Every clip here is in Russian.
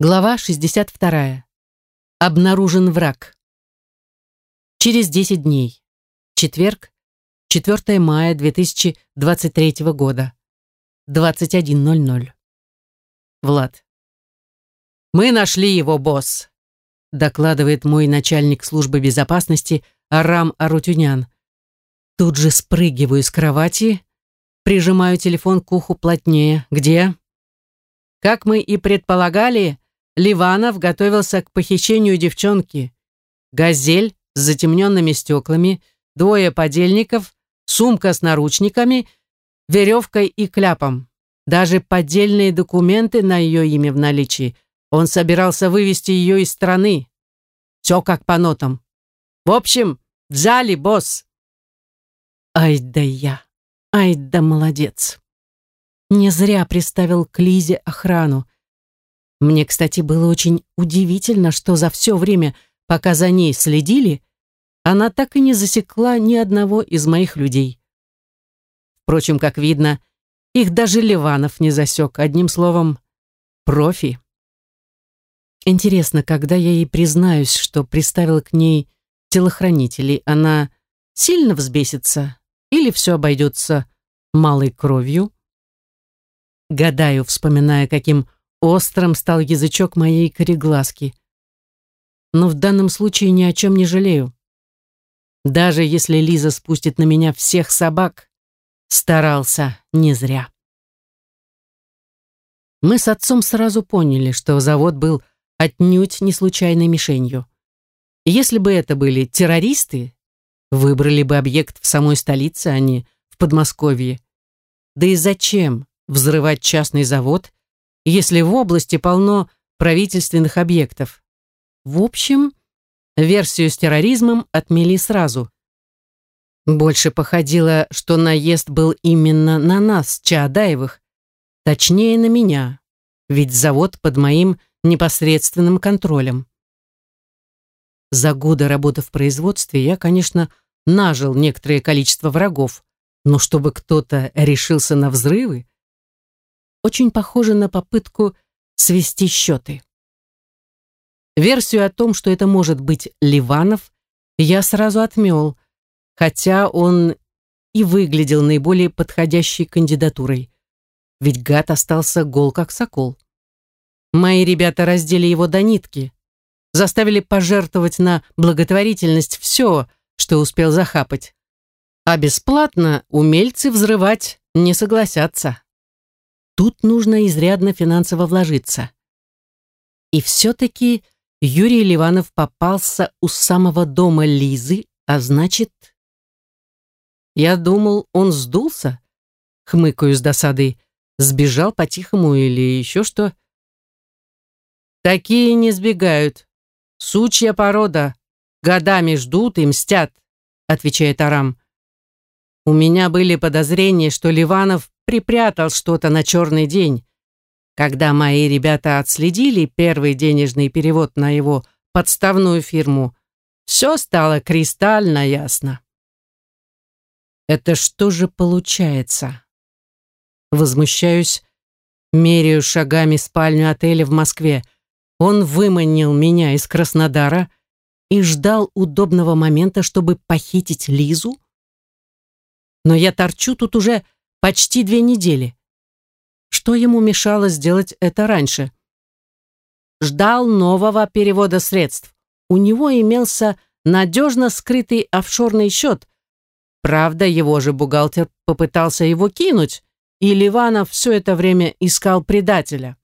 Глава 62. Обнаружен враг. Через 10 дней. Четверг, 4 мая 2023 года. 21.00. Влад. «Мы нашли его, босс», докладывает мой начальник службы безопасности Арам Арутюнян. Тут же спрыгиваю с кровати, прижимаю телефон к уху плотнее. «Где?» Как мы и предполагали, Ливанов готовился к похищению девчонки. Газель с затемненными стеклами, двое подельников, сумка с наручниками, веревкой и кляпом. Даже поддельные документы на ее имя в наличии. Он собирался вывести ее из страны. Все как по нотам. В общем, взяли, босс. Ай да я, ай да молодец. Не зря приставил к Лизе охрану. Мне, кстати, было очень удивительно, что за все время, пока за ней следили, она так и не засекла ни одного из моих людей. Впрочем, как видно, их даже Ливанов не засек. Одним словом, профи. Интересно, когда я ей признаюсь, что приставил к ней телохранителей, она сильно взбесится или все обойдется малой кровью? Гадаю, вспоминая, каким острым стал язычок моей кореглазки. Но в данном случае ни о чем не жалею. Даже если Лиза спустит на меня всех собак, старался не зря. Мы с отцом сразу поняли, что завод был отнюдь не случайной мишенью. если бы это были террористы, выбрали бы объект в самой столице, а не в Подмосковье. Да и зачем взрывать частный завод, если в области полно правительственных объектов. В общем, версию с терроризмом отмели сразу. Больше походило, что наезд был именно на нас, Чаадаевых, точнее на меня, ведь завод под моим непосредственным контролем. За годы работы в производстве я, конечно, нажил некоторое количество врагов, но чтобы кто-то решился на взрывы, очень похоже на попытку свести счеты. Версию о том, что это может быть Ливанов, я сразу отмел, хотя он и выглядел наиболее подходящей кандидатурой. Ведь гад остался гол как сокол. Мои ребята раздели его до нитки, заставили пожертвовать на благотворительность все, что успел захапать. А бесплатно умельцы взрывать не согласятся. Тут нужно изрядно финансово вложиться. И все-таки Юрий Ливанов попался у самого дома Лизы, а значит... Я думал, он сдулся, хмыкаю с досадой, сбежал по-тихому или еще что. Такие не сбегают. Сучья порода. Годами ждут и мстят, отвечает Арам. У меня были подозрения, что Ливанов припрятал что-то на черный день. Когда мои ребята отследили первый денежный перевод на его подставную фирму, все стало кристально ясно. Это что же получается? Возмущаюсь, меряю шагами спальню отеля в Москве. Он выманил меня из Краснодара и ждал удобного момента, чтобы похитить Лизу? Но я торчу тут уже Почти две недели. Что ему мешало сделать это раньше? Ждал нового перевода средств. У него имелся надежно скрытый офшорный счет. Правда, его же бухгалтер попытался его кинуть, и Ливанов все это время искал предателя.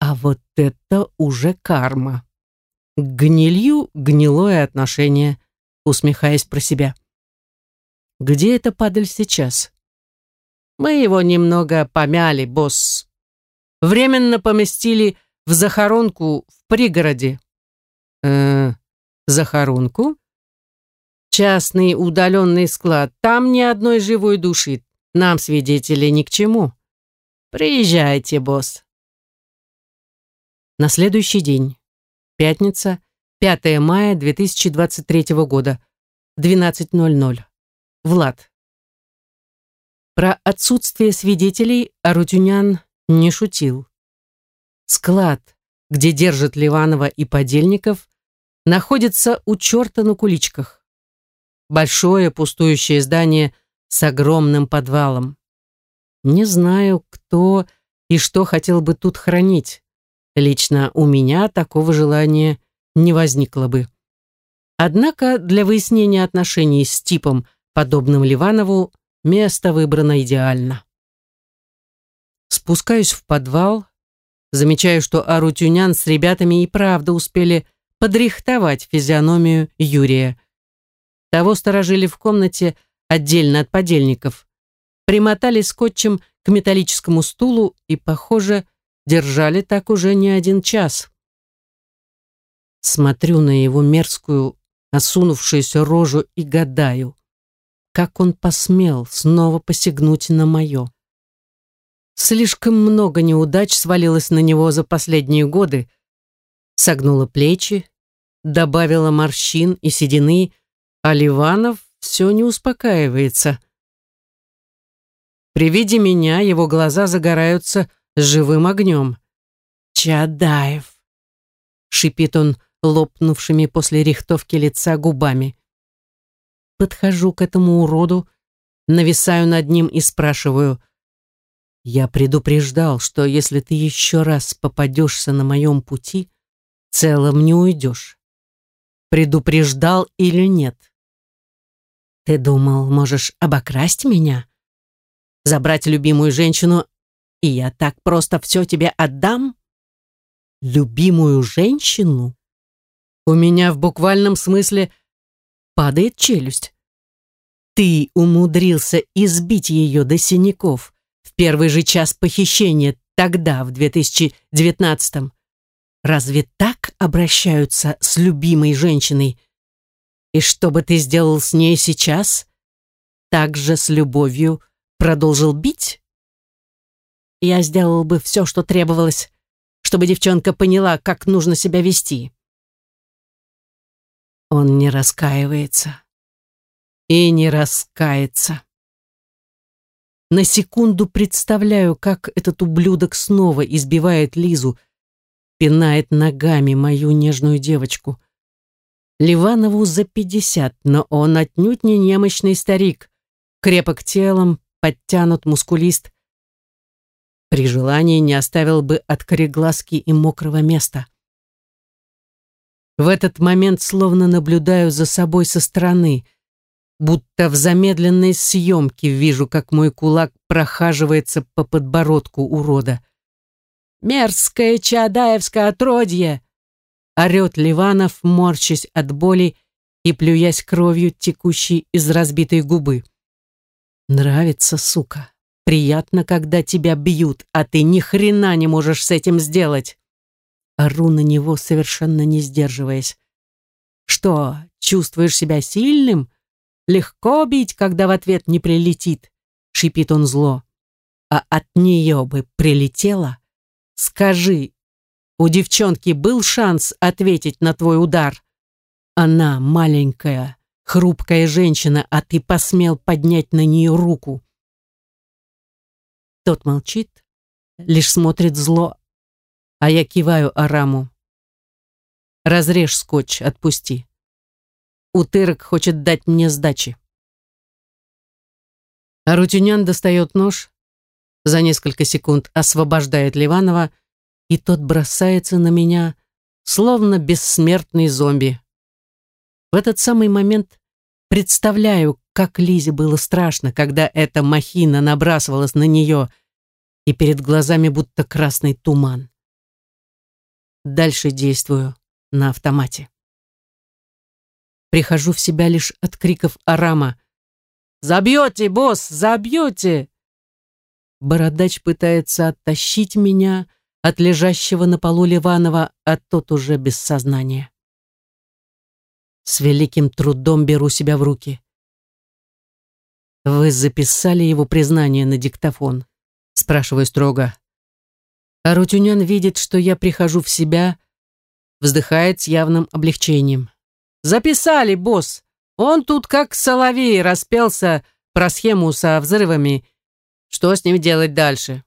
А вот это уже карма. К гнилью гнилое отношение, усмехаясь про себя. Где эта падаль сейчас? Мы его немного помяли, босс. Временно поместили в захоронку в пригороде. Э, захоронку? Частный удаленный склад. Там ни одной живой души. Нам, свидетели, ни к чему. Приезжайте, босс. На следующий день. Пятница, 5 мая 2023 года. 12.00. Влад. Про отсутствие свидетелей Арутюнян не шутил. Склад, где держат Ливанова и подельников, находится у черта на куличках. Большое пустующее здание с огромным подвалом. Не знаю, кто и что хотел бы тут хранить. Лично у меня такого желания не возникло бы. Однако для выяснения отношений с типом, подобным Ливанову, место выбрано идеально. Спускаюсь в подвал, замечаю, что Арутюнян с ребятами и правда успели подрихтовать физиономию Юрия. Того сторожили в комнате отдельно от подельников. Примотали скотчем к металлическому стулу и, похоже, держали так уже не один час. Смотрю на его мерзкую, осунувшуюся рожу и гадаю, как он посмел снова посягнуть на мое. Слишком много неудач свалилось на него за последние годы. Согнула плечи, добавила морщин и седины, а Ливанов все не успокаивается. При виде меня его глаза загораются живым огнем. «Чадаев!» — шипит он лопнувшими после рихтовки лица губами. Подхожу к этому уроду, нависаю над ним и спрашиваю. «Я предупреждал, что если ты еще раз попадешься на моем пути, целым не уйдешь. Предупреждал или нет?» «Ты думал, можешь обокрасть меня? Забрать любимую женщину, и я так просто все тебе отдам?» «Любимую женщину?» У меня в буквальном смысле падает челюсть. Ты умудрился избить ее до синяков в первый же час похищения тогда, в 2019-м. Разве так обращаются с любимой женщиной? И что бы ты сделал с ней сейчас? Так же с любовью продолжил бить? Я сделал бы все, что требовалось, чтобы девчонка поняла, как нужно себя вести. Он не раскаивается. И не раскается. На секунду представляю, как этот ублюдок снова избивает Лизу, пинает ногами мою нежную девочку. Ливанову за пятьдесят, но он отнюдь не немощный старик, крепок телом, подтянут, мускулист. При желании не оставил бы от кореглазки и мокрого места. В этот момент словно наблюдаю за собой со стороны, будто в замедленной съемке вижу, как мой кулак прохаживается по подбородку урода. «Мерзкое чадаевское отродье!» орет Ливанов, морщась от боли и плюясь кровью, текущей из разбитой губы. «Нравится, сука. Приятно, когда тебя бьют, а ты ни хрена не можешь с этим сделать!» Ору на него, совершенно не сдерживаясь. «Что, чувствуешь себя сильным? Легко бить, когда в ответ не прилетит?» — шипит он зло. «А от нее бы прилетело? Скажи, у девчонки был шанс ответить на твой удар? Она маленькая, хрупкая женщина, а ты посмел поднять на нее руку». Тот молчит, лишь смотрит зло, а я киваю Араму. Разрежь скотч, отпусти. Утырок хочет дать мне сдачи. Арутюнян достает нож, за несколько секунд освобождает Ливанова, и тот бросается на меня, словно бессмертный зомби. В этот самый момент представляю, как Лизе было страшно, когда эта махина набрасывалась на нее, и перед глазами будто красный туман. Дальше действую на автомате. Прихожу в себя лишь от криков Арама. «Забьете, босс, забьете!» Бородач пытается оттащить меня от лежащего на полу Ливанова, а тот уже без сознания. С великим трудом беру себя в руки. «Вы записали его признание на диктофон?» Спрашиваю строго. А Рутюнян видит, что я прихожу в себя, вздыхает с явным облегчением. «Записали, босс! Он тут как соловей распелся про схему со взрывами. Что с ним делать дальше?»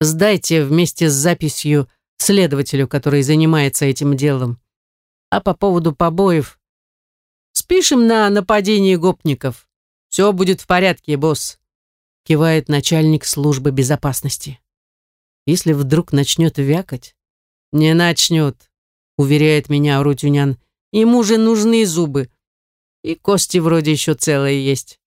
Сдайте вместе с записью следователю, который занимается этим делом. А по поводу побоев... Спишем на нападение гопников. Все будет в порядке, босс. Кивает начальник службы безопасности. Если вдруг начнет вякать... Не начнет, уверяет меня Рутюнян. Ему же нужны зубы. И кости вроде еще целые есть.